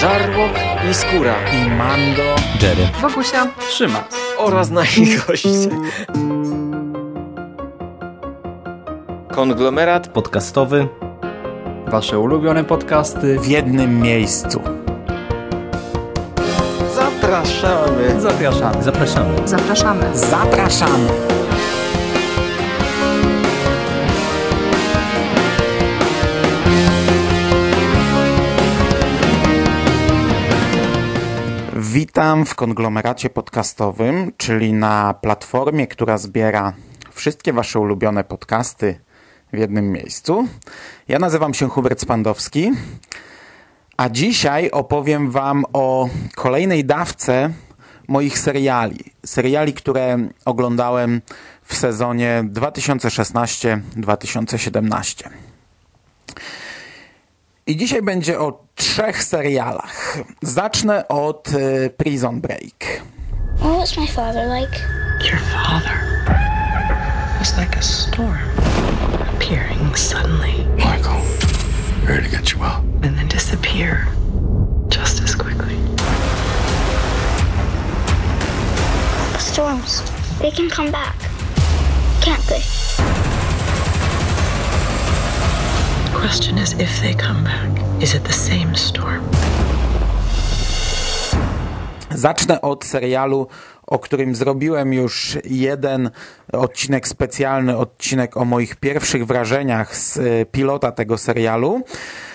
Żarłok i Skóra i Mando, Jerry, Wokusia, Szymas oraz nasi goście. Konglomerat podcastowy. Wasze ulubione podcasty w jednym miejscu. Zapraszamy. Zapraszamy. Zapraszamy. zapraszamy. Zapraszamy. Witam w konglomeracie podcastowym, czyli na platformie, która zbiera wszystkie Wasze ulubione podcasty w jednym miejscu. Ja nazywam się Hubert Spandowski, a dzisiaj opowiem Wam o kolejnej dawce moich seriali. Seriali, które oglądałem w sezonie 2016-2017. I dzisiaj będzie o trzech serialach. Zacznę od y, Prison Break. What was my father like? Your father was like a storm appearing suddenly Michael, ready to get you out. and then disappear just as quickly. Storms. They can come back. Can't they? Question is if they come back, is it the same storm? Zacznę od serialu, o którym zrobiłem już jeden odcinek specjalny, odcinek o moich pierwszych wrażeniach z y, pilota tego serialu,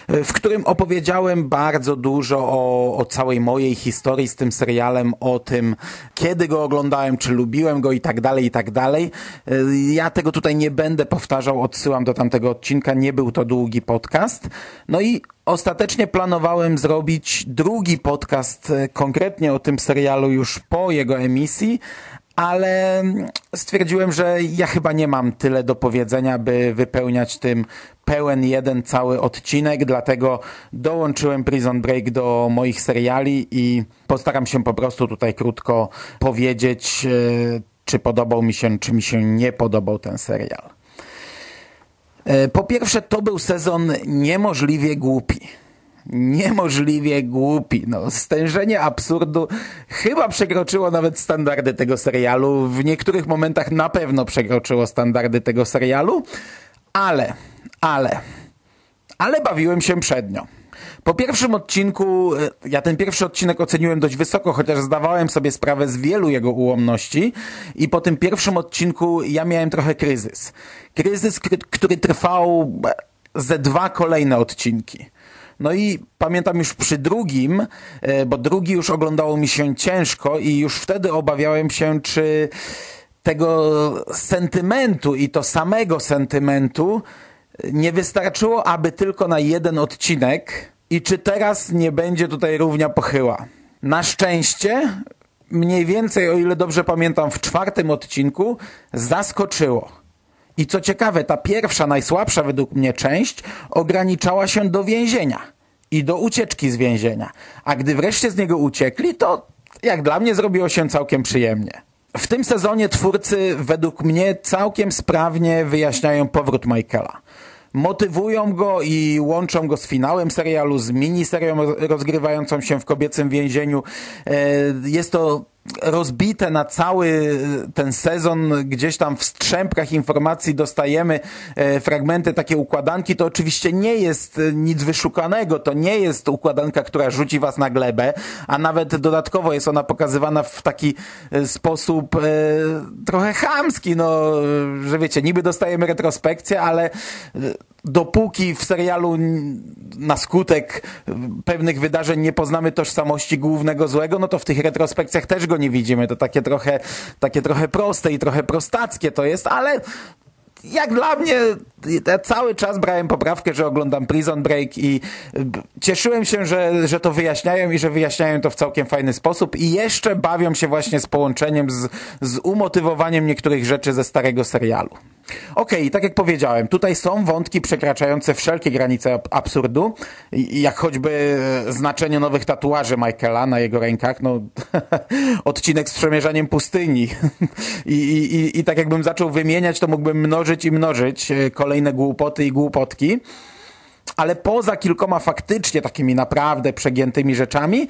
w którym opowiedziałem bardzo dużo o, o całej mojej historii z tym serialem, o tym, kiedy go oglądałem, czy lubiłem go i tak dalej, i tak dalej. Y, Ja tego tutaj nie będę powtarzał, odsyłam do tamtego odcinka, nie był to długi podcast. No i Ostatecznie planowałem zrobić drugi podcast e, konkretnie o tym serialu już po jego emisji, ale stwierdziłem, że ja chyba nie mam tyle do powiedzenia, by wypełniać tym pełen jeden cały odcinek, dlatego dołączyłem Prison Break do moich seriali i postaram się po prostu tutaj krótko powiedzieć, e, czy podobał mi się, czy mi się nie podobał ten serial. E, Po pierwsze, to był sezon niemożliwie głupi. Niemożliwie głupi. No, stężenie absurdu chyba przekroczyło nawet standardy tego serialu. W niektórych momentach na pewno przekroczyło standardy tego serialu, ale, ale, ale bawiłem się przednio. Po pierwszym odcinku, e, ja ten pierwszy odcinek oceniłem dość wysoko, chociaż zdawałem sobie sprawę z wielu jego ułomności i po tym pierwszym odcinku ja miałem trochę kryzys. Kryzys, który, trwał e, ze dwa kolejne odcinki. No i pamiętam już przy drugim, e, bo drugi już oglądało mi się ciężko i już wtedy obawiałem się, czy tego sentymentu i to samego sentymentu nie wystarczyło, aby tylko na jeden odcinek i czy teraz nie będzie tutaj równia pochyła. Na szczęście, mniej więcej, o ile dobrze pamiętam, w czwartym odcinku zaskoczyło. I co ciekawe, ta pierwsza, najsłabsza według mnie część ograniczała się do więzienia i do ucieczki z więzienia. A gdy wreszcie z niego uciekli, to jak dla mnie zrobiło się całkiem przyjemnie. W tym sezonie twórcy według mnie całkiem sprawnie wyjaśniają powrót Michaela. Motywują go i łączą go z finałem serialu, z miniserią rozgrywającą się w kobiecym więzieniu. E, Jest to rozbite na cały ten sezon, gdzieś tam w strzępkach informacji dostajemy e, fragmenty, takie układanki, to oczywiście nie jest e, nic wyszukanego, to nie jest układanka, która rzuci was na glebę, a nawet dodatkowo jest ona pokazywana w taki e, sposób e, trochę chamski, no, że wiecie, niby dostajemy retrospekcję, ale e, dopóki w serialu na skutek pewnych wydarzeń nie poznamy tożsamości głównego złego, no to w tych retrospekcjach też go nie widzimy. To takie trochę, takie trochę proste i trochę prostackie to jest, ale jak dla mnie ja cały czas brałem poprawkę, że oglądam Prison Break i y, cieszyłem się, że, że to wyjaśniają i że wyjaśniają to w całkiem fajny sposób. I jeszcze bawią się właśnie z połączeniem, z, z umotywowaniem niektórych rzeczy ze starego serialu. Okej, tak jak powiedziałem, tutaj są wątki przekraczające wszelkie granice ab- absurdu, jak choćby e, znaczenie nowych tatuaży Michaela na jego rękach, no odcinek z przemierzaniem pustyni. I, i, i tak jakbym zaczął wymieniać, to mógłbym mnożyć i mnożyć e, kolejne głupoty i głupotki. ale poza kilkoma faktycznie takimi naprawdę przegiętymi rzeczami,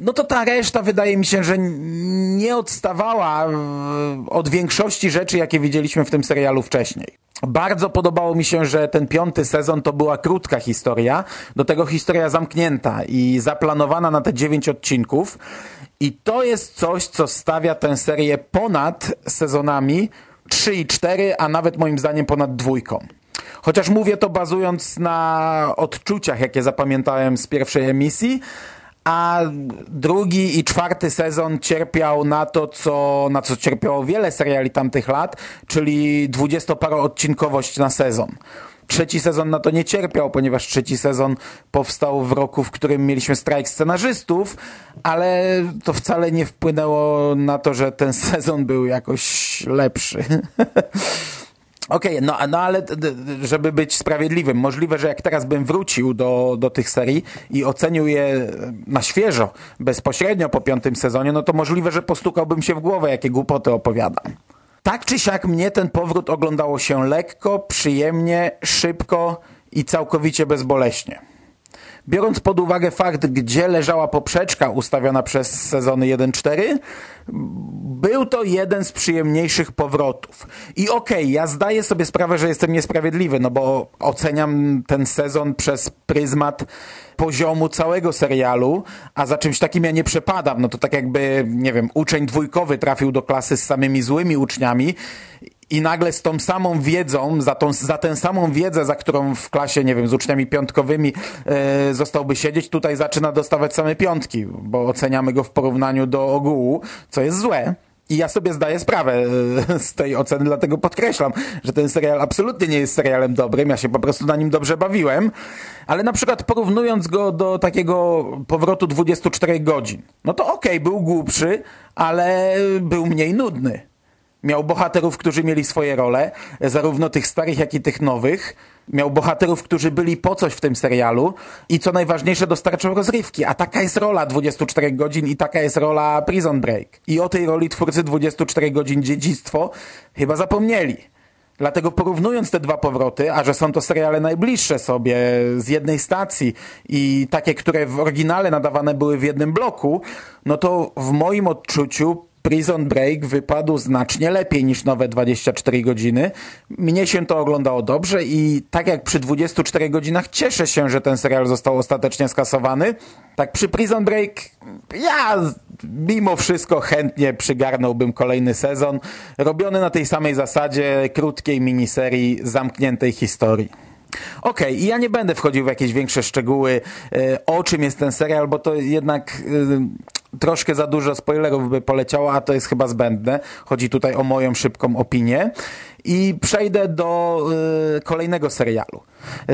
no to ta reszta wydaje mi się, że nie odstawała od większości rzeczy, jakie widzieliśmy w tym serialu wcześniej. Bardzo podobało mi się, że ten piąty sezon to była krótka historia, do tego historia zamknięta i zaplanowana na te dziewięć odcinków. I to jest coś, co stawia tę serię ponad sezonami 3 i 4, a nawet moim zdaniem ponad dwójką. Chociaż mówię to bazując na odczuciach, jakie zapamiętałem z pierwszej emisji, a drugi i czwarty sezon cierpiał na to, co, na co cierpiało wiele seriali tamtych lat, czyli dwudziestoparoodcinkowość na sezon. Trzeci sezon na to nie cierpiał, ponieważ trzeci sezon powstał w roku, w którym mieliśmy strajk scenarzystów, ale to wcale nie wpłynęło na to, że ten sezon był jakoś lepszy. Okej, okay, no, no ale żeby być sprawiedliwym, możliwe, że jak teraz bym wrócił do, do tych serii i ocenił je na świeżo, bezpośrednio po piątym sezonie, no to możliwe, że postukałbym się w głowę, jakie głupoty opowiadam. Tak czy siak mnie ten powrót oglądało się lekko, przyjemnie, szybko i całkowicie bezboleśnie. Biorąc pod uwagę fakt, gdzie leżała poprzeczka ustawiona przez sezony 1-4, był to jeden z przyjemniejszych powrotów. I okej, okay, ja zdaję sobie sprawę, że jestem niesprawiedliwy, no bo oceniam ten sezon przez pryzmat poziomu całego serialu, a za czymś takim ja nie przepadam. No to tak jakby, nie wiem, uczeń dwójkowy trafił do klasy z samymi złymi uczniami i nagle z tą samą wiedzą, za, tą, za tę samą wiedzę, za którą w klasie, nie wiem, z uczniami piątkowymi e, zostałby siedzieć, tutaj zaczyna dostawać same piątki, bo oceniamy go w porównaniu do ogółu, co jest złe. I ja sobie zdaję sprawę e, z tej oceny, dlatego podkreślam, że ten serial absolutnie nie jest serialem dobrym, ja się po prostu na nim dobrze bawiłem, ale na przykład porównując go do takiego powrotu 24 godzin, no to okej, okay, był głupszy, ale był mniej nudny. Miał bohaterów, którzy mieli swoje role, zarówno tych starych, jak i tych nowych. Miał bohaterów, którzy byli po coś w tym serialu i co najważniejsze, dostarczał rozrywki. A taka jest rola 24 godzin i taka jest rola Prison Break. I o tej roli twórcy 24 godzin dziedzictwo chyba zapomnieli. Dlatego porównując te dwa powroty, a że są to seriale najbliższe sobie z jednej stacji i takie, które w oryginale nadawane były w jednym bloku, no to w moim odczuciu Prison Break wypadł znacznie lepiej niż nowe 24 godziny. Mnie się to oglądało dobrze i tak jak przy 24 godzinach cieszę się, że ten serial został ostatecznie skasowany, tak przy Prison Break ja mimo wszystko chętnie przygarnąłbym kolejny sezon, robiony na tej samej zasadzie krótkiej miniserii zamkniętej historii. Okej, okay, ja nie będę wchodził w jakieś większe szczegóły, e, o czym jest ten serial, bo to jednak e, troszkę za dużo spoilerów by poleciało, a to jest chyba zbędne. Chodzi tutaj o moją szybką opinię. I przejdę do y, kolejnego serialu.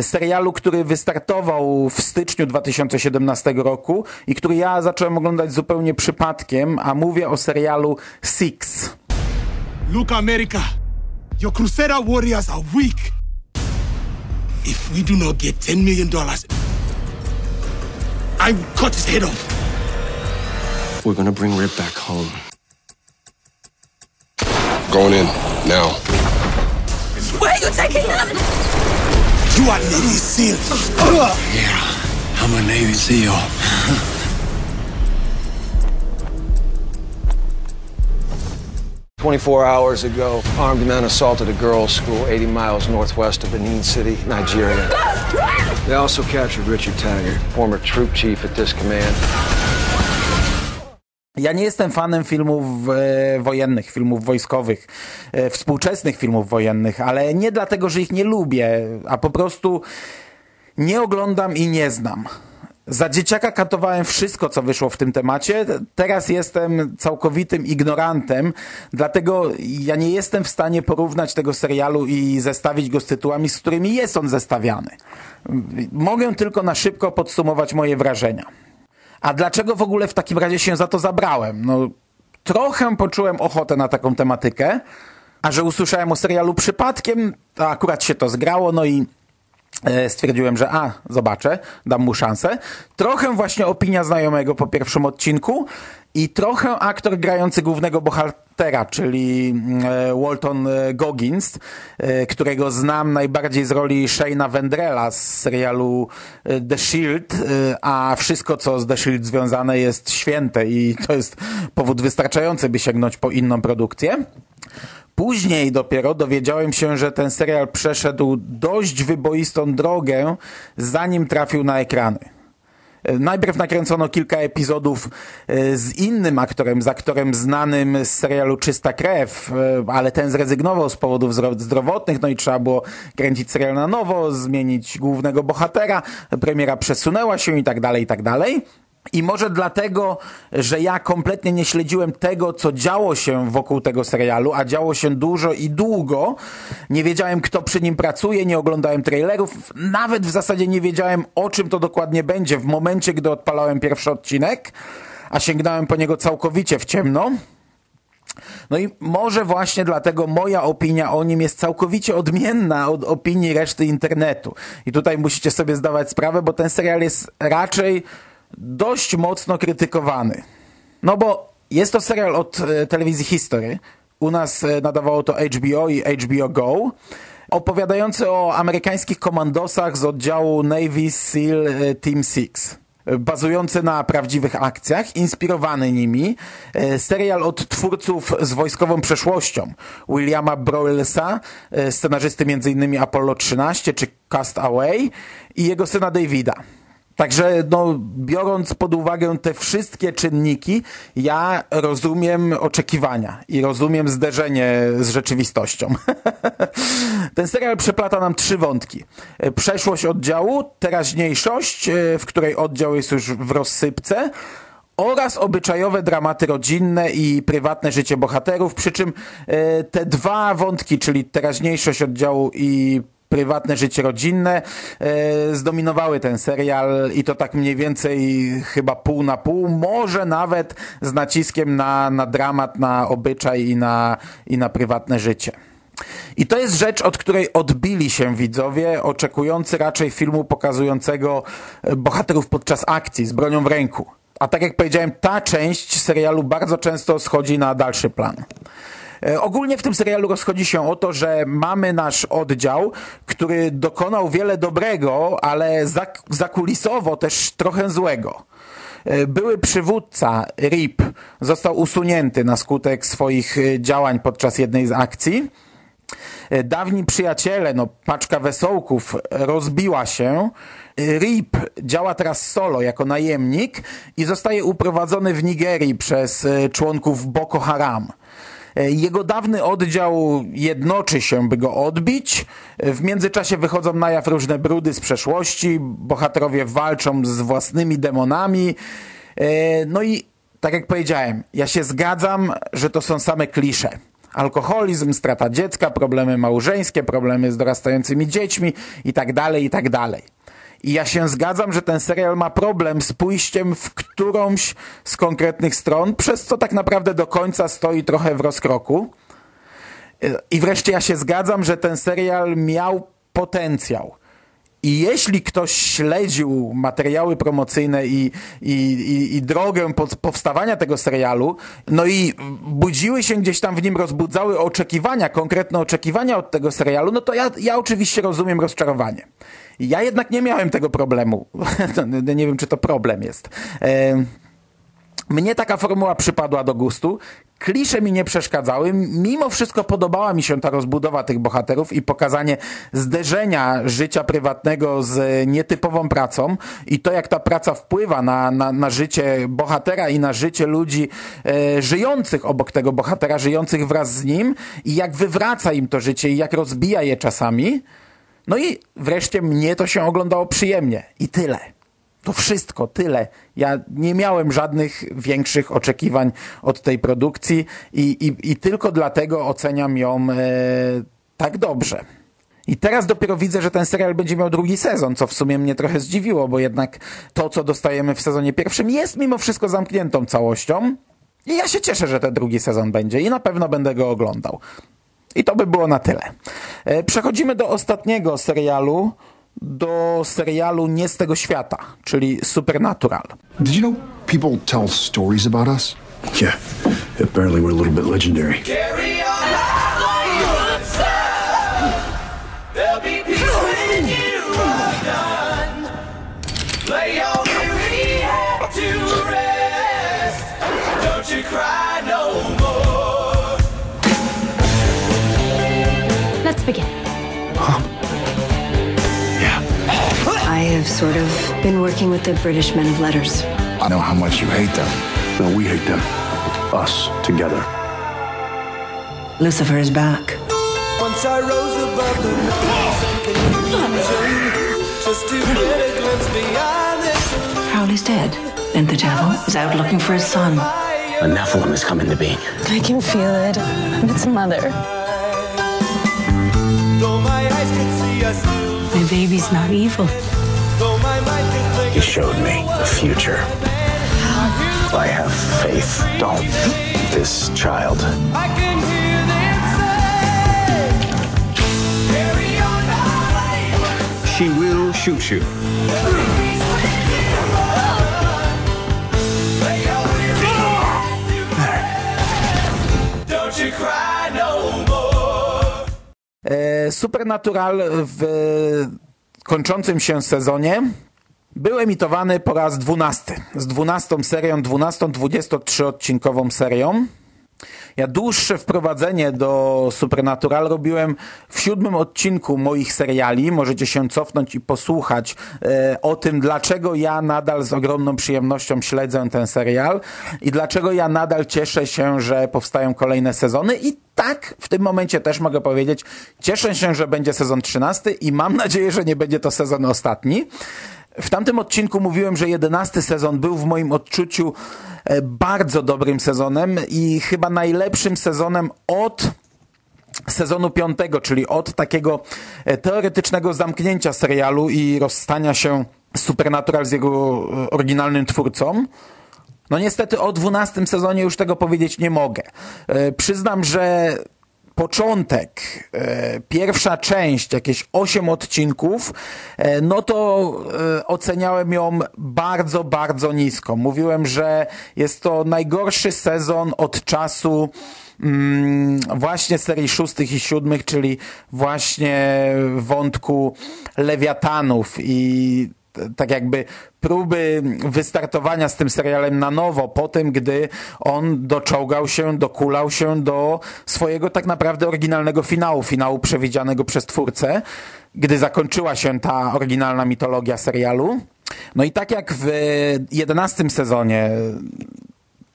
Serialu, który wystartował w styczniu 2017 roku i który ja zacząłem oglądać zupełnie przypadkiem, a mówię o serialu Six. Look America, your Crusader warriors are weak. If we do not get $10 million, I will cut his head off. We're gonna bring Rip back home. Going in, now. Where are you taking them? You are Navy SEAL. Yeah, I'm a Navy SEAL. 24 hours ago, armed men assaulted a girls' school 80 miles northwest of Benin City, Nigeria. They also captured Richard Taggart, former troop chief at this command. Ja nie jestem fanem filmów e, wojennych, filmów wojskowych, e, współczesnych filmów wojennych, ale nie dlatego, że ich nie lubię, a po prostu nie oglądam i nie znam. Za dzieciaka katowałem wszystko, co wyszło w tym temacie. Teraz jestem całkowitym ignorantem, dlatego ja nie jestem w stanie porównać tego serialu i zestawić go z tytułami, z którymi jest on zestawiany. Mogę tylko na szybko podsumować moje wrażenia. A dlaczego w ogóle w takim razie się za to zabrałem? No, trochę poczułem ochotę na taką tematykę, a że usłyszałem o serialu przypadkiem, to akurat się to zgrało, no i e, stwierdziłem, że a, zobaczę, dam mu szansę. Trochę właśnie opinia znajomego po pierwszym odcinku i trochę aktor grający głównego bohatera, czyli e, Walton e, Goggins, którego znam najbardziej z roli Shane'a Vendrella z serialu The Shield, a wszystko co z The Shield związane jest święte i to jest powód wystarczający, by sięgnąć po inną produkcję. Później dopiero dowiedziałem się, że ten serial przeszedł dość wyboistą drogę, zanim trafił na ekrany. Najpierw nakręcono kilka epizodów e, z innym aktorem, z aktorem znanym z serialu Czysta Krew, e, ale ten zrezygnował z powodów zdrowotnych, no i trzeba było kręcić serial na nowo, zmienić głównego bohatera, premiera przesunęła się i tak dalej, i tak dalej. I może dlatego, że ja kompletnie nie śledziłem tego, co działo się wokół tego serialu, a działo się dużo i długo. Nie wiedziałem, kto przy nim pracuje, nie oglądałem trailerów, nawet w zasadzie nie wiedziałem, o czym to dokładnie będzie w momencie, gdy odpalałem pierwszy odcinek, a sięgnąłem po niego całkowicie w ciemno. No i może właśnie dlatego moja opinia o nim jest całkowicie odmienna od opinii reszty internetu. I tutaj musicie sobie zdawać sprawę, bo ten serial jest raczej dość mocno krytykowany. No bo jest to serial od e, telewizji History. U nas e, nadawało to HBO i HBO Go. Opowiadający o amerykańskich komandosach z oddziału Navy SEAL e, Team 6 bazujący na prawdziwych akcjach, inspirowany nimi. Serial od twórców z wojskową przeszłością Williama Broylesa, scenarzysty m.in. Apollo 13 czy Cast Away i jego syna Davida. Także no, biorąc pod uwagę te wszystkie czynniki, ja rozumiem oczekiwania i rozumiem zderzenie z rzeczywistością. Ten serial przeplata nam trzy wątki. Przeszłość oddziału, teraźniejszość, e, w której oddział jest już w rozsypce, oraz obyczajowe dramaty rodzinne i prywatne życie bohaterów, przy czym e, te dwa wątki, czyli teraźniejszość oddziału i prywatne życie rodzinne e, zdominowały ten serial i to tak mniej więcej chyba pół na pół, może nawet z naciskiem na, na dramat, na obyczaj i na, i na prywatne życie. I to jest rzecz, od której odbili się widzowie, oczekujący raczej filmu pokazującego e, bohaterów podczas akcji z bronią w ręku. A tak jak powiedziałem, ta część serialu bardzo często schodzi na dalszy plan. E, ogólnie w tym serialu rozchodzi się o to, że mamy nasz oddział, który dokonał wiele dobrego, ale zakulisowo też trochę złego. E, były przywódca RIP został usunięty na skutek swoich e, działań podczas jednej z akcji. Dawni przyjaciele, no paczka wesołków rozbiła się. RIP działa teraz solo jako najemnik i zostaje uprowadzony w Nigerii przez członków Boko Haram. E, jego dawny oddział jednoczy się, by go odbić. E, w międzyczasie wychodzą na jaw różne brudy z przeszłości, bohaterowie walczą z własnymi demonami. E, no i tak jak powiedziałem, ja się zgadzam, że to są same klisze. Alkoholizm, strata dziecka, problemy małżeńskie, problemy z dorastającymi dziećmi i tak dalej, i tak dalej. I ja się zgadzam, że ten serial ma problem z pójściem w którąś z konkretnych stron, przez co tak naprawdę do końca stoi trochę w rozkroku. I wreszcie ja się zgadzam, że ten serial miał potencjał. I jeśli ktoś śledził materiały promocyjne i, i, i, i drogę powstawania tego serialu, no i budziły się gdzieś tam w nim, rozbudzały oczekiwania, konkretne oczekiwania od tego serialu, no to ja, ja oczywiście rozumiem rozczarowanie. Ja jednak nie miałem tego problemu. nie wiem, czy to problem jest. Mnie taka formuła przypadła do gustu. Klisze mi nie przeszkadzały. Mimo wszystko podobała mi się ta rozbudowa tych bohaterów i pokazanie zderzenia życia prywatnego z nietypową pracą i to, jak ta praca wpływa na, na, na życie bohatera i na życie ludzi e, żyjących obok tego bohatera, żyjących wraz z nim i jak wywraca im to życie i jak rozbija je czasami. No i wreszcie mnie to się oglądało przyjemnie. I tyle. To wszystko, tyle. Ja nie miałem żadnych większych oczekiwań od tej produkcji i, i, i tylko dlatego oceniam ją e, tak dobrze. I teraz dopiero widzę, że ten serial będzie miał drugi sezon, co w sumie mnie trochę zdziwiło, bo jednak to, co dostajemy w sezonie pierwszym jest mimo wszystko zamkniętą całością. I ja się cieszę, że ten drugi sezon będzie i na pewno będę go oglądał. I to by było na tyle. E, przechodzimy do ostatniego serialu, do serialu nie z tego świata, czyli Supernatural. Did you know people tell stories about us? Yeah, apparently we're a little bit legendary. Let's sort of been working with the British men of letters. I know how much you hate them. No, we hate them. Us together. Lucifer is back. Once I rose above the noise and confusion, just to get a glimpse beyond this. Crowley's dead, and the devil is out looking for his son. A Nephilim has come into being. I can feel it. It's mother. Though my eyes could see us still, My baby's not evil. Showed me the future. I have faith. Don't. This child. I can hear them say, Carry on our She will shoot you. Don't you cry no more. E, Supernatural w kończącym się sezonie był emitowany po raz dwunasty. Z dwunastą serią, dwunastą, 23-odcinkową serią. Ja dłuższe wprowadzenie do Supernatural robiłem w siódmym odcinku moich seriali. Możecie się cofnąć i posłuchać e, o tym, dlaczego ja nadal z ogromną przyjemnością śledzę ten serial i dlaczego ja nadal cieszę się, że powstają kolejne sezony i tak, w tym momencie też mogę powiedzieć, cieszę się, że będzie sezon 13 i mam nadzieję, że nie będzie to sezon ostatni. W tamtym odcinku mówiłem, że jedenasty sezon był w moim odczuciu e, bardzo dobrym sezonem i chyba najlepszym sezonem od sezonu piątego, czyli od takiego e, teoretycznego zamknięcia serialu i rozstania się Supernatural z jego e, oryginalnym twórcą. No niestety o dwunastym sezonie już tego powiedzieć nie mogę. Przyznam, że początek, e, pierwsza część, jakieś 8 odcinków, e, no to e, oceniałem ją bardzo, bardzo nisko. Mówiłem, że jest to najgorszy sezon od czasu mm, właśnie serii szóstych i siódmych, czyli właśnie wątku lewiatanów i tak jakby próby wystartowania z tym serialem na nowo, po tym, gdy on doczołgał się, dokulał się do swojego tak naprawdę oryginalnego finału, finału przewidzianego przez twórcę, gdy zakończyła się ta oryginalna mitologia serialu. No i tak jak w jedenastym sezonie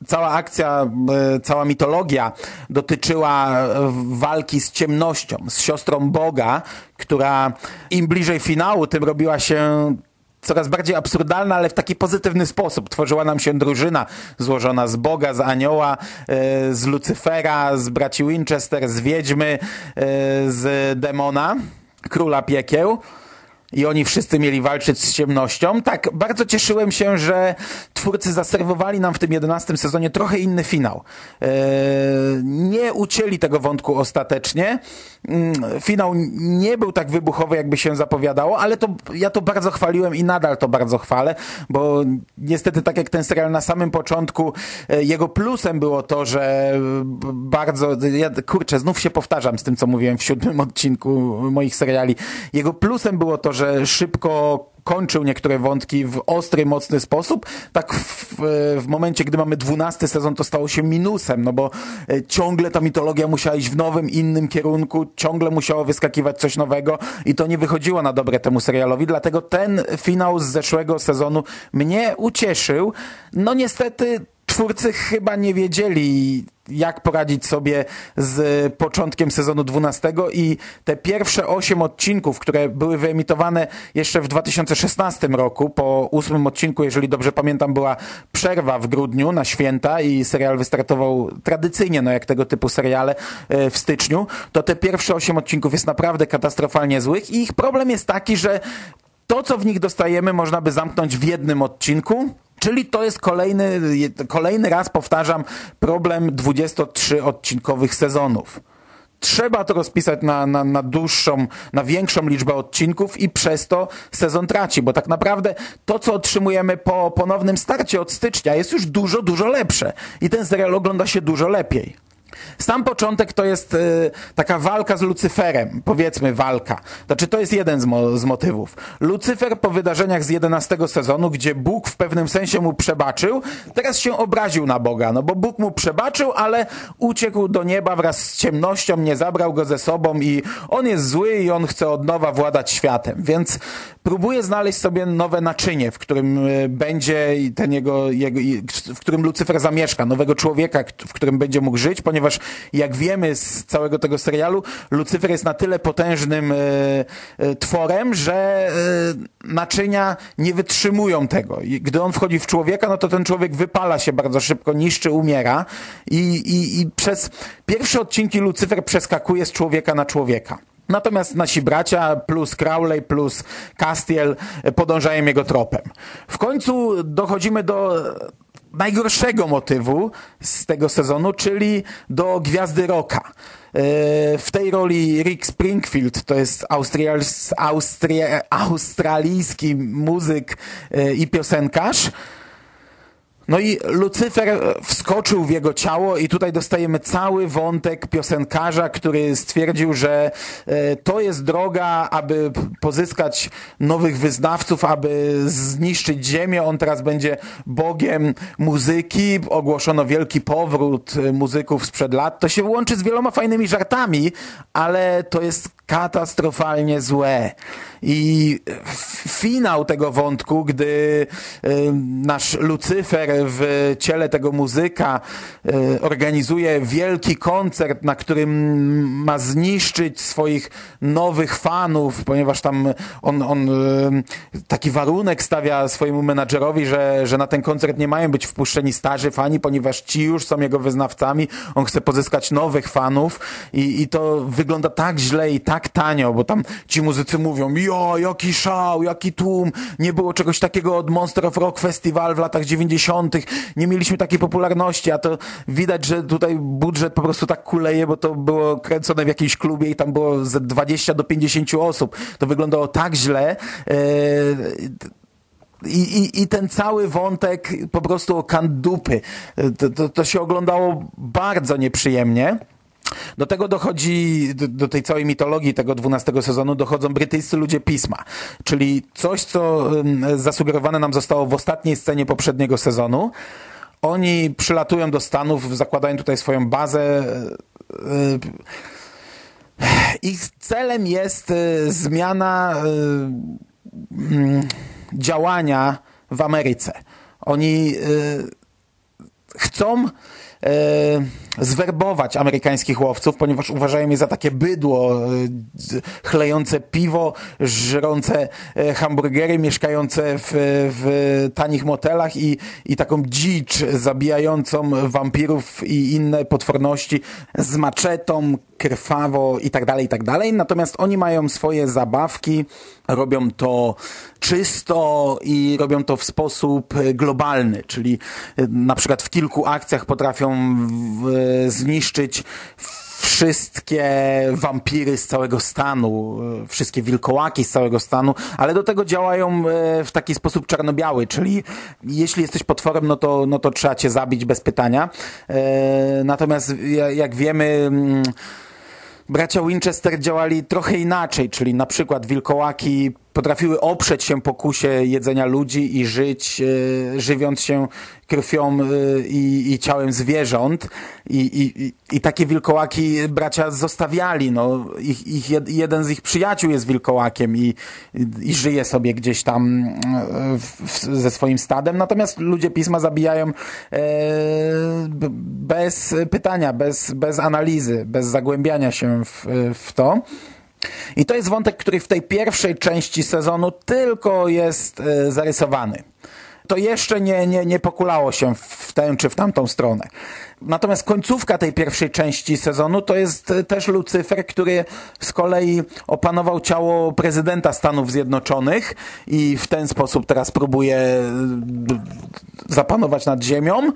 cała akcja, e, cała mitologia dotyczyła walki z ciemnością, z siostrą Boga, która im bliżej finału, tym robiła się coraz bardziej absurdalna, ale w taki pozytywny sposób. Tworzyła nam się drużyna złożona z Boga, z Anioła, e, z Lucyfera, z braci Winchester, z Wiedźmy, e, z Demona, Króla Piekieł i oni wszyscy mieli walczyć z ciemnością. Tak, bardzo cieszyłem się, że twórcy zaserwowali nam w tym jedenastym sezonie trochę inny finał. Eee, nie ucięli tego wątku ostatecznie. Mm, Finał nie był tak wybuchowy, jakby się zapowiadało, ale to ja to bardzo chwaliłem i nadal to bardzo chwalę, bo niestety tak jak ten serial na samym początku, e, jego plusem było to, że bardzo, ja, kurczę, znów się powtarzam z tym, co mówiłem w siódmym odcinku moich seriali. Jego plusem było to, że szybko kończył niektóre wątki w ostry, mocny sposób, tak w, w momencie, gdy mamy dwunasty sezon, to stało się minusem, no bo e, ciągle ta mitologia musiała iść w nowym, innym kierunku, ciągle musiało wyskakiwać coś nowego i to nie wychodziło na dobre temu serialowi, dlatego ten finał z zeszłego sezonu mnie ucieszył. No niestety twórcy chyba nie wiedzieli, jak poradzić sobie z początkiem sezonu 12 i te pierwsze 8 odcinków, które były wyemitowane jeszcze w 2016 roku, po ósmym odcinku, jeżeli dobrze pamiętam, była przerwa w grudniu na święta i serial wystartował tradycyjnie, no jak tego typu seriale e, w styczniu, to te pierwsze 8 odcinków jest naprawdę katastrofalnie złych i ich problem jest taki, że to, co w nich dostajemy, można by zamknąć w jednym odcinku, Czyli to jest kolejny, kolejny raz powtarzam, problem 23-odcinkowych sezonów. trzeba to rozpisać na, na, na dłuższą, na większą liczbę odcinków i przez to sezon traci, bo tak naprawdę to, co otrzymujemy po ponownym starcie od stycznia jest już dużo, dużo lepsze i ten serial ogląda się dużo lepiej. Sam początek to jest y, taka walka z Lucyferem, powiedzmy walka. Znaczy to jest jeden z, mo z, motywów. Lucyfer po wydarzeniach z 11 sezonu, gdzie Bóg w pewnym sensie mu przebaczył, teraz się obraził na Boga, no bo Bóg mu przebaczył, ale uciekł do nieba wraz z ciemnością, nie zabrał go ze sobą i on jest zły i on chce od nowa władać światem, więc próbuje znaleźć sobie nowe naczynie, w którym y, będzie ten jego, jego w którym Lucyfer zamieszka, nowego człowieka, w którym będzie mógł żyć, ponieważ jak wiemy z całego tego serialu, Lucyfer jest na tyle potężnym e, e, tworem, że e, naczynia nie wytrzymują tego. I gdy on wchodzi w człowieka, no to ten człowiek wypala się bardzo szybko, niszczy, umiera i, i, i przez pierwsze odcinki Lucyfer przeskakuje z człowieka na człowieka. Natomiast nasi bracia plus Crowley plus Castiel podążają jego tropem. W końcu dochodzimy do najgorszego motywu z tego sezonu, czyli do Gwiazdy Rocka. E, w tej roli Rick Springfield to jest australijski muzyk e, i piosenkarz. No i Lucyfer wskoczył w jego ciało i tutaj dostajemy cały wątek piosenkarza, który stwierdził, że e, to jest droga, aby pozyskać nowych wyznawców, aby zniszczyć ziemię. On teraz będzie bogiem muzyki. Ogłoszono wielki powrót muzyków sprzed lat. To się łączy z wieloma fajnymi żartami, ale to jest katastrofalnie złe. I finał tego wątku, gdy y, nasz Lucyfer w ciele tego muzyka y, organizuje wielki koncert, na którym ma zniszczyć swoich nowych fanów, ponieważ tam on, on y, taki warunek stawia swojemu menadżerowi, że, że na ten koncert nie mają być wpuszczeni starzy fani, ponieważ ci już są jego wyznawcami. On chce pozyskać nowych fanów i, i to wygląda tak źle i tak tanio, bo tam ci muzycy mówią jo, jaki szał, jaki tłum, nie było czegoś takiego od Monster of Rock Festival w latach 90., nie mieliśmy takiej popularności, a to widać, że tutaj budżet po prostu tak kuleje, bo to było kręcone w jakimś klubie i tam było ze 20 do 50 osób. To wyglądało tak źle. E, i, i, I ten cały wątek po prostu o kandupy. To, to, to się oglądało bardzo nieprzyjemnie. Do tego dochodzi, do, do, tej całej mitologii tego dwunastego sezonu dochodzą brytyjscy ludzie pisma, czyli coś, co zasugerowane nam zostało w ostatniej scenie poprzedniego sezonu. Oni przylatują do Stanów, zakładają tutaj swoją bazę. E, e, ich celem jest e, zmiana działania w Ameryce. Oni chcą e, zwerbować amerykańskich łowców, ponieważ uważają je za takie bydło, e, chlejące piwo, żrące e, hamburgery, mieszkające w, w tanich motelach i, i taką dzicz zabijającą wampirów i inne potworności z maczetą, krwawo i tak dalej, i tak dalej. Natomiast oni mają swoje zabawki, robią to czysto i robią to w sposób globalny, czyli na przykład w kilku akcjach potrafią zniszczyć wszystkie wampiry z całego stanu, wszystkie wilkołaki z całego stanu, ale do tego działają e, w taki sposób czarno-biały, czyli jeśli jesteś potworem, no to, no to trzeba cię zabić bez pytania. E, natomiast jak wiemy, mm, bracia Winchester działali trochę inaczej, czyli na przykład wilkołaki potrafiły oprzeć się pokusie jedzenia ludzi i żyć, e, żywiąc się krwią e, i, ciałem zwierząt. I, takie wilkołaki bracia zostawiali. No, ich, ich, jeden z ich przyjaciół jest wilkołakiem i, i żyje sobie gdzieś tam e, w, ze swoim stadem. Natomiast ludzie pisma zabijają bez pytania, bez, bez analizy, bez zagłębiania się w, w to. I to jest wątek, który w tej pierwszej części sezonu tylko jest e, zarysowany. To jeszcze nie, nie, nie pokulało się w tę czy w tamtą stronę. Natomiast końcówka tej pierwszej części sezonu to jest e, też Lucyfer, który z kolei opanował ciało prezydenta Stanów Zjednoczonych i w ten sposób teraz próbuje e, zapanować nad ziemią.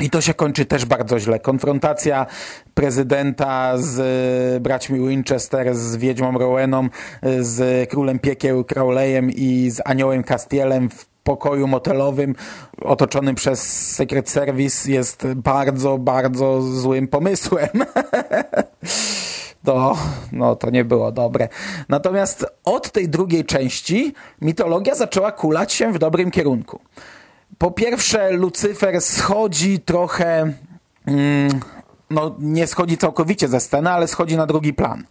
I to się kończy też bardzo źle. Konfrontacja prezydenta z braćmi Winchester, z wiedźmą Roweną, z królem piekieł Crowleyem i z aniołem Castielem w pokoju motelowym otoczonym przez Secret Service jest bardzo, bardzo złym pomysłem. to, no, to nie było dobre. Natomiast od tej drugiej części mitologia zaczęła kulać się w dobrym kierunku. Po pierwsze, Lucyfer schodzi trochę. Mm, no, nie schodzi całkowicie ze sceny, ale schodzi na drugi plan.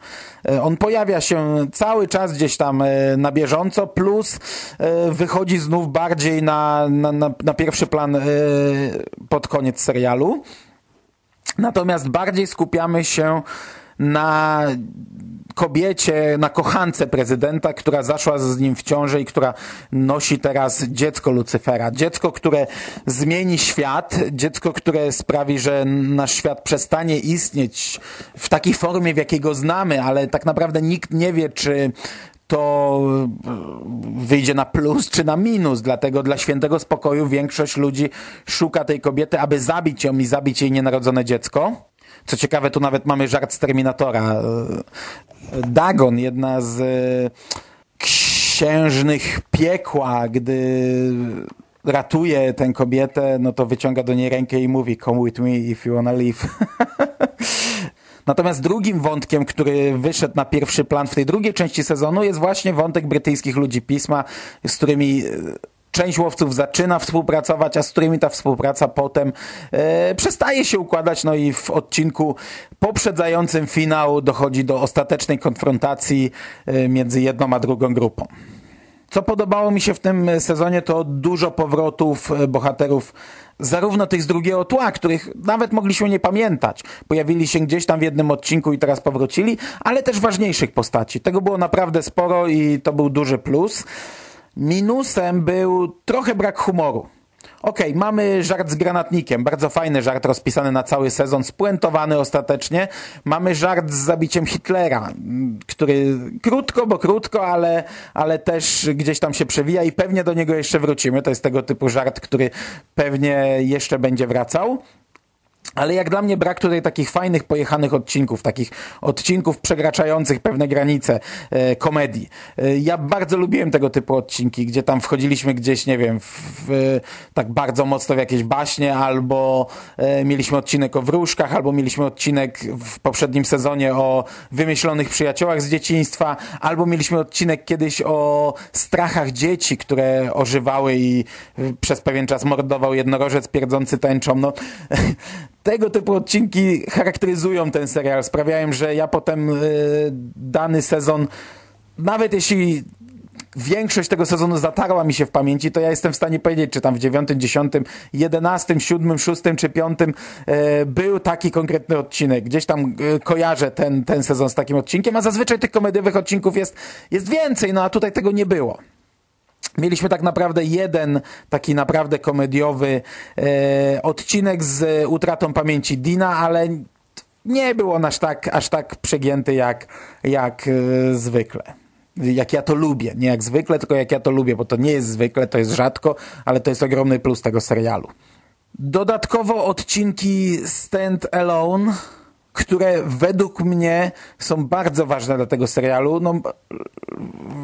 E, on pojawia się cały czas gdzieś tam e, na bieżąco, plus e, wychodzi znów bardziej na, na, na, na pierwszy plan pod koniec serialu. Natomiast bardziej skupiamy się na kobiecie, na kochance prezydenta, która zaszła z nim w ciąży i która nosi teraz dziecko Lucyfera. Dziecko, które zmieni świat, dziecko, które sprawi, że nasz świat przestanie istnieć w takiej formie, w jakiej go znamy, ale tak naprawdę nikt nie wie, czy to wyjdzie na plus czy na minus. Dlatego dla świętego spokoju większość ludzi szuka tej kobiety, aby zabić ją i zabić jej nienarodzone dziecko. Co ciekawe, tu nawet mamy żart z Terminatora. Dagon, jedna z księżnych piekła, gdy ratuje tę kobietę, no to wyciąga do niej rękę i mówi come with me if you wanna live. Natomiast drugim wątkiem, który wyszedł na pierwszy plan w tej drugiej części sezonu jest właśnie wątek brytyjskich ludzi pisma, z którymi część łowców zaczyna współpracować, a z którymi ta współpraca potem e, przestaje się układać. No i w odcinku poprzedzającym finał dochodzi do ostatecznej konfrontacji e, między jedną a drugą grupą. Co podobało mi się w tym sezonie, to dużo powrotów e, bohaterów, zarówno tych z drugiego tła, których nawet mogliśmy nie pamiętać. Pojawili się gdzieś tam w jednym odcinku i teraz powrócili, ale też ważniejszych postaci. Tego było naprawdę sporo i to był duży plus. Minusem był trochę brak humoru. Okej, okay, mamy żart z granatnikiem, bardzo fajny żart rozpisany na cały sezon, spuentowany ostatecznie. Mamy żart z zabiciem Hitlera, który krótko, bo krótko, ale, ale też gdzieś tam się przewija i pewnie do niego jeszcze wrócimy. To jest tego typu żart, który pewnie jeszcze będzie wracał. Ale jak dla mnie brak tutaj takich fajnych, pojechanych odcinków, takich odcinków przekraczających pewne granice e, komedii. E, ja bardzo lubiłem tego typu odcinki, gdzie tam wchodziliśmy gdzieś, nie wiem, w, w, tak bardzo mocno w jakieś baśnie, albo e, mieliśmy odcinek o wróżkach, albo mieliśmy odcinek w poprzednim sezonie o wymyślonych przyjaciołach z dzieciństwa, albo mieliśmy odcinek kiedyś o strachach dzieci, które ożywały i przez pewien czas mordował jednorożec pierdzący tęczą. No, tego typu odcinki charakteryzują ten serial, sprawiają, że ja potem y, dany sezon, nawet jeśli większość tego sezonu zatarła mi się w pamięci, to ja jestem w stanie powiedzieć, czy tam w 9, 10, 11, 7, 6 czy 5 e, był taki konkretny odcinek. Gdzieś tam e, kojarzę ten, ten sezon z takim odcinkiem, a zazwyczaj tych komediowych odcinków jest, jest więcej, no a tutaj tego nie było. Mieliśmy tak naprawdę jeden taki naprawdę komediowy e, odcinek z utratą pamięci Dina, ale nie był on aż tak, aż tak przegięty jak, jak e, zwykle. Jak ja to lubię. Nie jak zwykle, tylko jak ja to lubię, bo to nie jest zwykle, to jest rzadko, ale to jest ogromny plus tego serialu. Dodatkowo odcinki Stand Alone które według mnie są bardzo ważne dla tego serialu. No,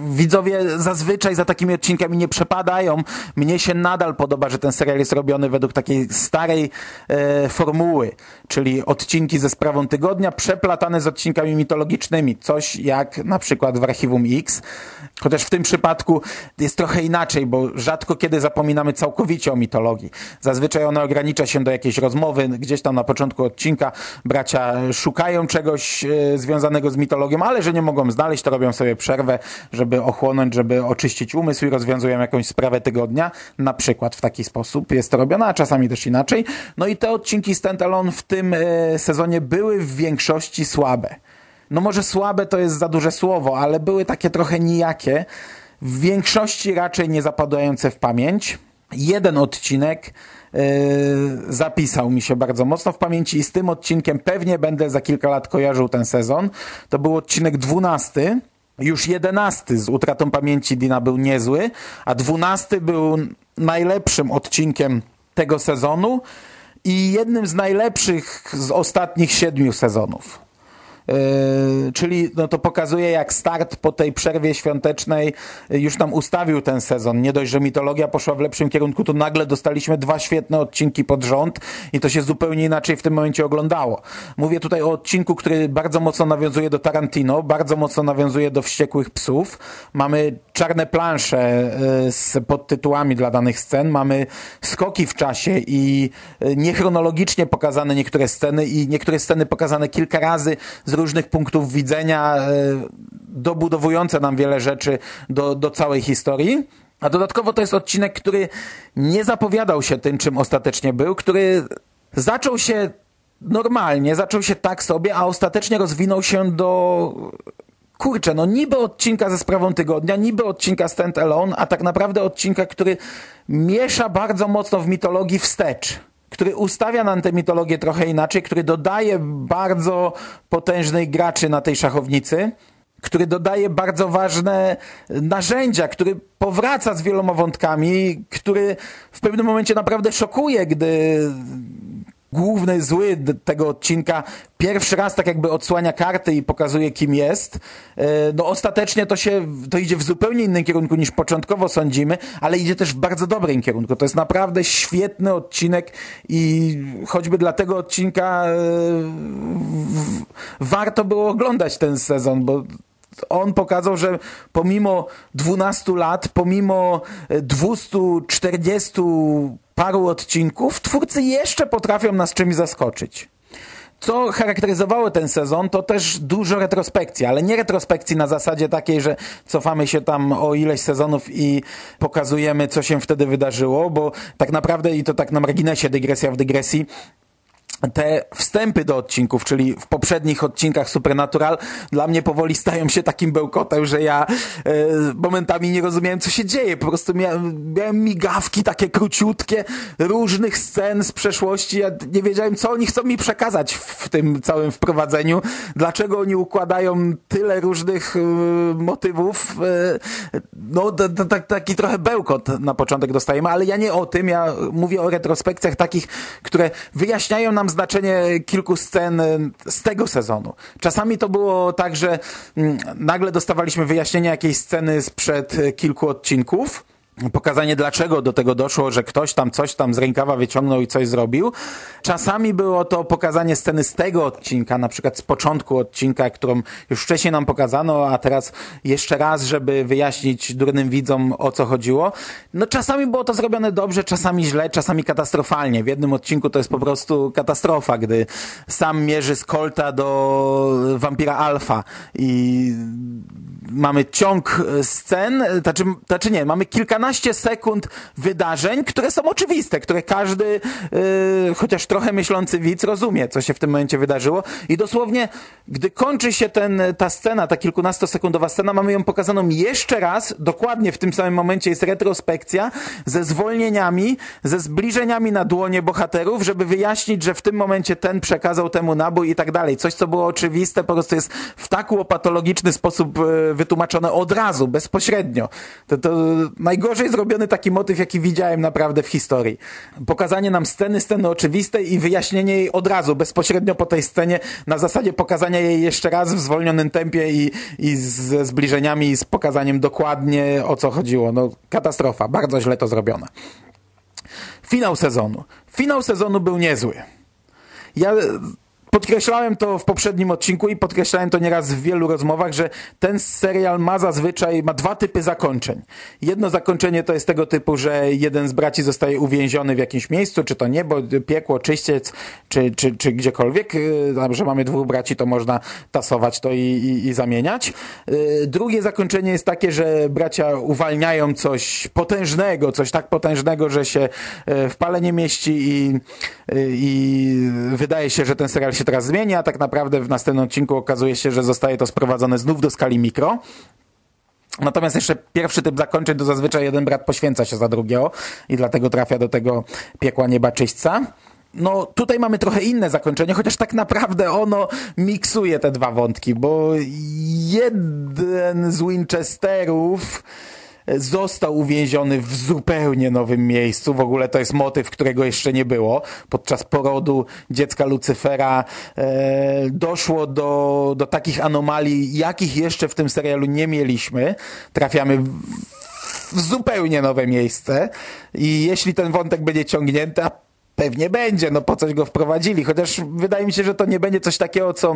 widzowie zazwyczaj za takimi odcinkami nie przepadają. Mnie się nadal podoba, że ten serial jest robiony według takiej starej e, formuły, czyli odcinki ze sprawą tygodnia przeplatane z odcinkami mitologicznymi. Coś jak na przykład w Archiwum X. Chociaż w tym przypadku jest trochę inaczej, bo rzadko kiedy zapominamy całkowicie o mitologii. Zazwyczaj ona ogranicza się do jakiejś rozmowy, gdzieś tam na początku odcinka bracia szukają czegoś e, związanego z mitologią, ale że nie mogą znaleźć, to robią sobie przerwę, żeby ochłonąć, żeby oczyścić umysł i rozwiązują jakąś sprawę tygodnia, na przykład w taki sposób jest to robione, a czasami też inaczej. No i te odcinki standalone w tym e, sezonie były w większości słabe. No może słabe to jest za duże słowo, ale były takie trochę nijakie, w większości raczej nie zapadające w pamięć. Jeden odcinek zapisał mi się bardzo mocno w pamięci i z tym odcinkiem pewnie będę za kilka lat kojarzył ten sezon. To był odcinek dwunasty. Już jedenasty z utratą pamięci Dina był niezły, a dwunasty był najlepszym odcinkiem tego sezonu i jednym z najlepszych z ostatnich siedmiu sezonów. Yy, czyli no to pokazuje, jak start po tej przerwie świątecznej już nam ustawił ten sezon. Nie dość, że mitologia poszła w lepszym kierunku, to nagle dostaliśmy dwa świetne odcinki pod rząd i to się zupełnie inaczej w tym momencie oglądało. Mówię tutaj o odcinku, który bardzo mocno nawiązuje do Tarantino, bardzo mocno nawiązuje do Wściekłych Psów. Mamy czarne plansze yy, z podtytułami dla danych scen, mamy skoki w czasie i yy, niechronologicznie pokazane niektóre sceny i niektóre sceny pokazane kilka razy z różnych punktów widzenia, e, dobudowujące nam wiele rzeczy do, do całej historii. A dodatkowo to jest odcinek, który nie zapowiadał się tym, czym ostatecznie był, który zaczął się normalnie, zaczął się tak sobie, a ostatecznie rozwinął się do kurczę, no niby odcinka ze sprawą tygodnia, niby odcinka stand alone, a tak naprawdę odcinka, który miesza bardzo mocno w mitologii wstecz który ustawia nam tę mitologię trochę inaczej, który dodaje bardzo potężnej graczy na tej szachownicy, który dodaje bardzo ważne narzędzia, który powraca z wieloma wątkami, który w pewnym momencie naprawdę szokuje, gdy główny zły tego odcinka pierwszy raz tak jakby odsłania karty i pokazuje kim jest, e, no ostatecznie to się, to idzie w zupełnie innym kierunku niż początkowo sądzimy, ale idzie też w bardzo dobrym kierunku. To jest naprawdę świetny odcinek i choćby dla tego odcinka e, warto było oglądać ten sezon, bo on pokazał, że pomimo 12 lat, pomimo 240 paru odcinków, twórcy jeszcze potrafią nas czymś zaskoczyć. Co charakteryzowało ten sezon, to też dużo retrospekcji, ale nie retrospekcji na zasadzie takiej, że cofamy się tam o ileś sezonów i pokazujemy, co się wtedy wydarzyło, bo tak naprawdę, i to tak na marginesie, dygresja w dygresji, te wstępy do odcinków, czyli w poprzednich odcinkach Supernatural, dla mnie powoli stają się takim bełkotem, że ja e, momentami nie rozumiałem, co się dzieje. Po prostu miałem, miałem migawki takie króciutkie, różnych scen z przeszłości. Ja nie wiedziałem, co oni chcą mi przekazać w tym całym wprowadzeniu. Dlaczego oni układają tyle różnych e, motywów. E, no, taki trochę bełkot na początek dostajemy, ale ja nie o tym. Ja mówię o retrospekcjach takich, które wyjaśniają nam znaczenie kilku scen z tego sezonu. Czasami to było tak, że mm, nagle dostawaliśmy wyjaśnienie jakiejś sceny sprzed kilku odcinków, pokazanie dlaczego do tego doszło, że ktoś tam coś tam z rękawa wyciągnął i coś zrobił. Czasami było to pokazanie sceny z tego odcinka, na przykład z początku odcinka, którą już wcześniej nam pokazano, a teraz jeszcze raz, żeby wyjaśnić durnym widzom o co chodziło. No czasami było to zrobione dobrze, czasami źle, czasami katastrofalnie. W jednym odcinku to jest po prostu katastrofa, gdy sam mierzy z Colta do wampira Alfa i mamy ciąg scen, znaczy, znaczy nie, mamy kilkanaście sekund wydarzeń, które są oczywiste, które każdy, yy, chociaż trochę myślący widz rozumie, co się w tym momencie wydarzyło i dosłownie, gdy kończy się ten, ta scena, ta kilkunastosekundowa scena, mamy ją pokazaną jeszcze raz, dokładnie w tym samym momencie jest retrospekcja ze zwolnieniami, ze zbliżeniami na dłonie bohaterów, żeby wyjaśnić, że w tym momencie ten przekazał temu nabój i tak dalej. Coś, co było oczywiste, po prostu jest w tak łopatologiczny sposób yy, wytłumaczone od razu, bezpośrednio. To, to najgorzej zrobiony taki motyw, jaki widziałem naprawdę w historii. Pokazanie nam sceny, sceny oczywistej i wyjaśnienie jej od razu, bezpośrednio po tej scenie, na zasadzie pokazania jej jeszcze raz w zwolnionym tempie i, i ze zbliżeniami i z pokazaniem dokładnie o co chodziło. No, katastrofa. Bardzo źle to zrobione. Finał sezonu. Finał sezonu był niezły. Ja Podkreślałem to w poprzednim odcinku i podkreślałem to nieraz w wielu rozmowach, że ten serial ma zazwyczaj, ma dwa typy zakończeń. Jedno zakończenie to jest tego typu, że jeden z braci zostaje uwięziony w jakimś miejscu, czy to niebo, piekło, czyściec, czy, czy, czy gdziekolwiek. Y, że mamy dwóch braci, to można tasować to i, i, i zamieniać. Y, drugie zakończenie jest takie, że bracia uwalniają coś potężnego, coś tak potężnego, że się y, w pale nie mieści i, i wydaje się, że ten serial się teraz zmieni, a tak naprawdę w następnym odcinku okazuje się, że zostaje to sprowadzone znów do skali mikro. Natomiast jeszcze pierwszy typ zakończeń to zazwyczaj jeden brat poświęca się za drugiego i dlatego trafia do tego piekła niebaczyśca. No tutaj mamy trochę inne zakończenie, chociaż tak naprawdę ono miksuje te dwa wątki, bo jeden z Winchesterów został uwięziony w zupełnie nowym miejscu. W ogóle to jest motyw, którego jeszcze nie było. Podczas porodu dziecka Lucyfera e, doszło do, do takich anomalii, jakich jeszcze w tym serialu nie mieliśmy. Trafiamy w, w zupełnie nowe miejsce i jeśli ten wątek będzie ciągnięty, a Pewnie będzie, no po coś go wprowadzili, chociaż wydaje mi się, że to nie będzie coś takiego, co,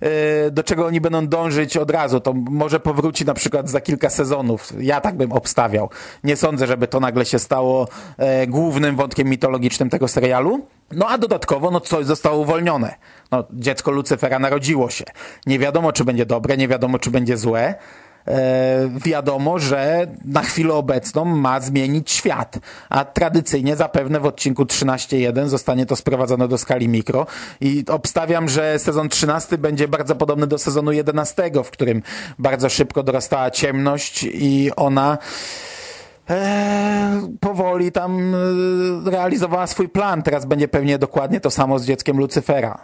e, do czego oni będą dążyć od razu. To może powróci na przykład za kilka sezonów. Ja tak bym obstawiał. Nie sądzę, żeby to nagle się stało e, głównym wątkiem mitologicznym tego serialu. No a dodatkowo, no coś zostało uwolnione. No, dziecko Lucyfera narodziło się. Nie wiadomo, czy będzie dobre, nie wiadomo, czy będzie złe. E, wiadomo, że na chwilę obecną ma zmienić świat, a tradycyjnie zapewne w odcinku 13.1 zostanie to sprowadzone do skali mikro i obstawiam, że sezon 13 będzie bardzo podobny do sezonu 11, w którym bardzo szybko dorastała ciemność i ona e, powoli tam e, realizowała swój plan. Teraz będzie pewnie dokładnie to samo z dzieckiem Lucyfera.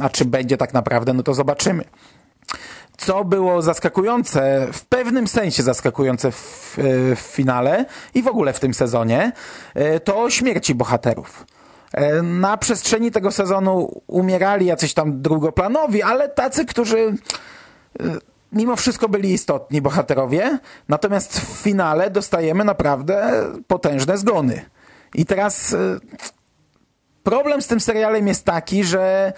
A czy będzie tak naprawdę, no to zobaczymy co było zaskakujące, w pewnym sensie zaskakujące w, e, w finale i w ogóle w tym sezonie, e, to śmierci bohaterów. E, na przestrzeni tego sezonu umierali jacyś tam drugoplanowi, ale tacy, którzy mimo wszystko byli istotni bohaterowie, natomiast w finale dostajemy naprawdę potężne zgony. I teraz problem z tym serialem jest taki, że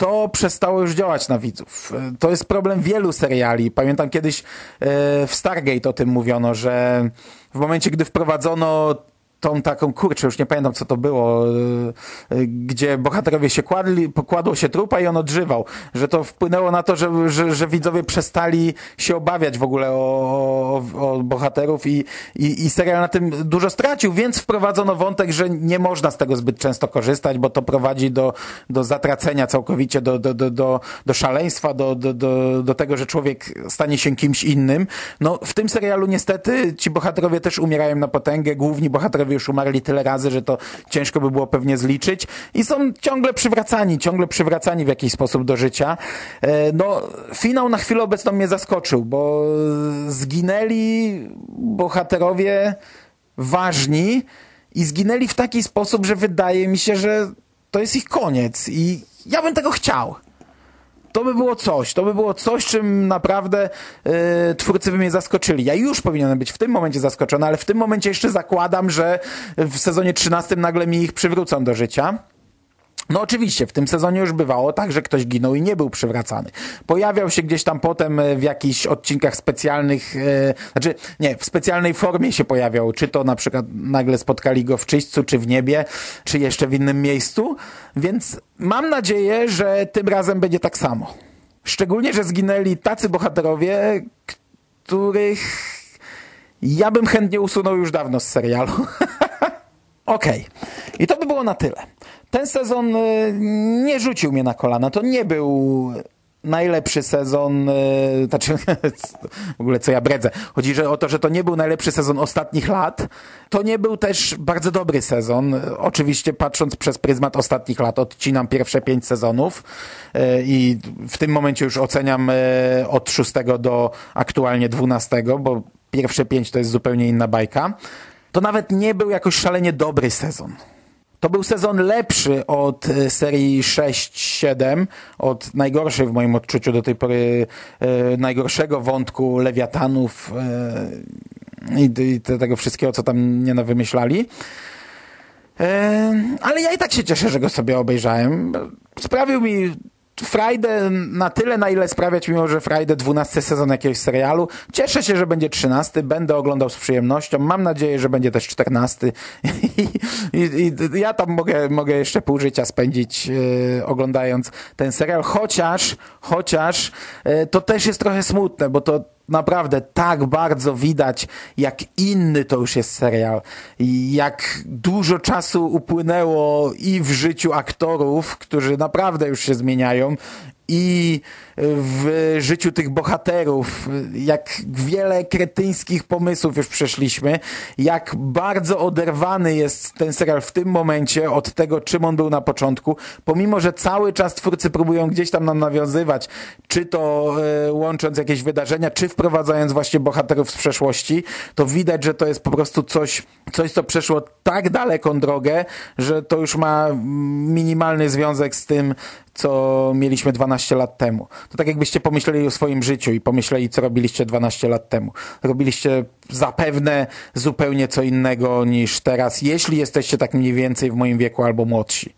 to przestało już działać na widzów. To jest problem wielu seriali. Pamiętam kiedyś e, w Stargate o tym mówiono, że w momencie, gdy wprowadzono tą taką, kurczę, już nie pamiętam co to było, e, e, gdzie bohaterowie się kładli, pokładło się trupa i on odżywał, że to wpłynęło na to, że, że, że widzowie przestali się obawiać w ogóle o, o, o bohaterów i, i, i serial na tym dużo stracił, więc wprowadzono wątek, że nie można z tego zbyt często korzystać, bo to prowadzi do, do zatracenia całkowicie, do, do, do, do, do szaleństwa, do, do, do, do tego, że człowiek stanie się kimś innym. No w tym serialu niestety ci bohaterowie też umierają na potęgę, główni bohaterowie już umarli tyle razy, że to ciężko by było pewnie zliczyć. I są ciągle przywracani, ciągle przywracani w jakiś sposób do życia. E, no, finał na chwilę obecną mnie zaskoczył, bo zginęli bohaterowie ważni i zginęli w taki sposób, że wydaje mi się, że to jest ich koniec. I ja bym tego chciał to by było coś, to by było coś, czym naprawdę yy, twórcy by mnie zaskoczyli. Ja już powinienem być w tym momencie zaskoczony, ale w tym momencie jeszcze zakładam, że w sezonie 13 nagle mi ich przywrócą do życia. No oczywiście, w tym sezonie już bywało tak, że ktoś ginął i nie był przywracany. Pojawiał się gdzieś tam potem e, w jakichś odcinkach specjalnych, e, znaczy nie, w specjalnej formie się pojawiał, czy to na przykład nagle spotkali go w czyśćcu, czy w niebie, czy jeszcze w innym miejscu, więc mam nadzieję, że tym razem będzie tak samo. Szczególnie, że zginęli tacy bohaterowie, których ja bym chętnie usunął już dawno z serialu. Okay. I to by było na tyle. Ten sezon y, nie rzucił mnie na kolana. To nie był najlepszy sezon, y, znaczy w ogóle co ja bredzę. Chodzi że o to, że to nie był najlepszy sezon ostatnich lat. To nie był też bardzo dobry sezon. Oczywiście patrząc przez pryzmat ostatnich lat, odcinam pierwsze pięć sezonów y, i w tym momencie już oceniam od szóstego do aktualnie dwunastego, bo pierwsze pięć to jest zupełnie inna bajka. To nawet nie był jakoś szalenie dobry sezon. To był sezon lepszy od e, serii 6-7, od najgorszej w moim odczuciu do tej pory e, najgorszego wątku Lewiatanów e, i, i tego wszystkiego, co tam nie wymyślali. E, ale ja i tak się cieszę, że go sobie obejrzałem. Sprawił mi Friday na tyle, na ile sprawiać mi może Friday 12 sezon jakiegoś serialu. Cieszę się, że będzie 13, będę oglądał z przyjemnością. Mam nadzieję, że będzie też 14 i, i, i ja tam mogę, mogę jeszcze pół życia spędzić yy, oglądając ten serial, chociaż, chociaż yy, to też jest trochę smutne, bo to naprawdę tak bardzo widać, jak inny to już jest serial. Jak dużo czasu upłynęło i w życiu aktorów, którzy naprawdę już się zmieniają, i w życiu tych bohaterów, jak wiele kretyńskich pomysłów już przeszliśmy, jak bardzo oderwany jest ten serial w tym momencie od tego, czym on był na początku, pomimo, że cały czas twórcy próbują gdzieś tam nam nawiązywać, czy to e, łącząc jakieś wydarzenia, czy wprowadzając właśnie bohaterów z przeszłości, to widać, że to jest po prostu coś, coś co przeszło tak daleką drogę, że to już ma minimalny związek z tym, co mieliśmy 12 lat temu. To tak jakbyście pomyśleli o swoim życiu i pomyśleli, co robiliście 12 lat temu. Robiliście zapewne zupełnie co innego niż teraz, jeśli jesteście tak mniej więcej w moim wieku albo młodsi.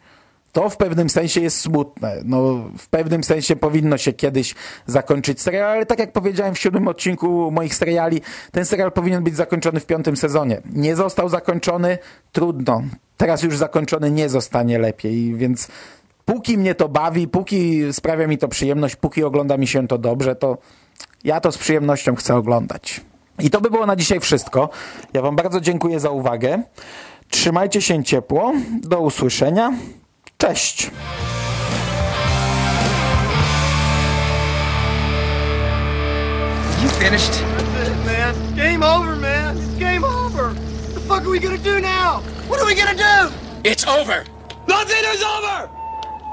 To w pewnym sensie jest smutne. No, w pewnym sensie powinno się kiedyś zakończyć serial, ale tak jak powiedziałem w siódmym odcinku moich seriali, ten serial powinien być zakończony w piątym sezonie. Nie został zakończony, trudno. Teraz już zakończony nie zostanie lepiej, więc póki mnie to bawi, póki sprawia mi to przyjemność, póki ogląda mi się to dobrze, to ja to z przyjemnością chcę oglądać. I to by było na dzisiaj wszystko. Ja Wam bardzo dziękuję za uwagę. Trzymajcie się ciepło. Do usłyszenia. Cześć. You finished? That's it, man. Game over, man. It's game over. What the fuck are we gonna do now? What are we gonna do? It's over. Nothing is over!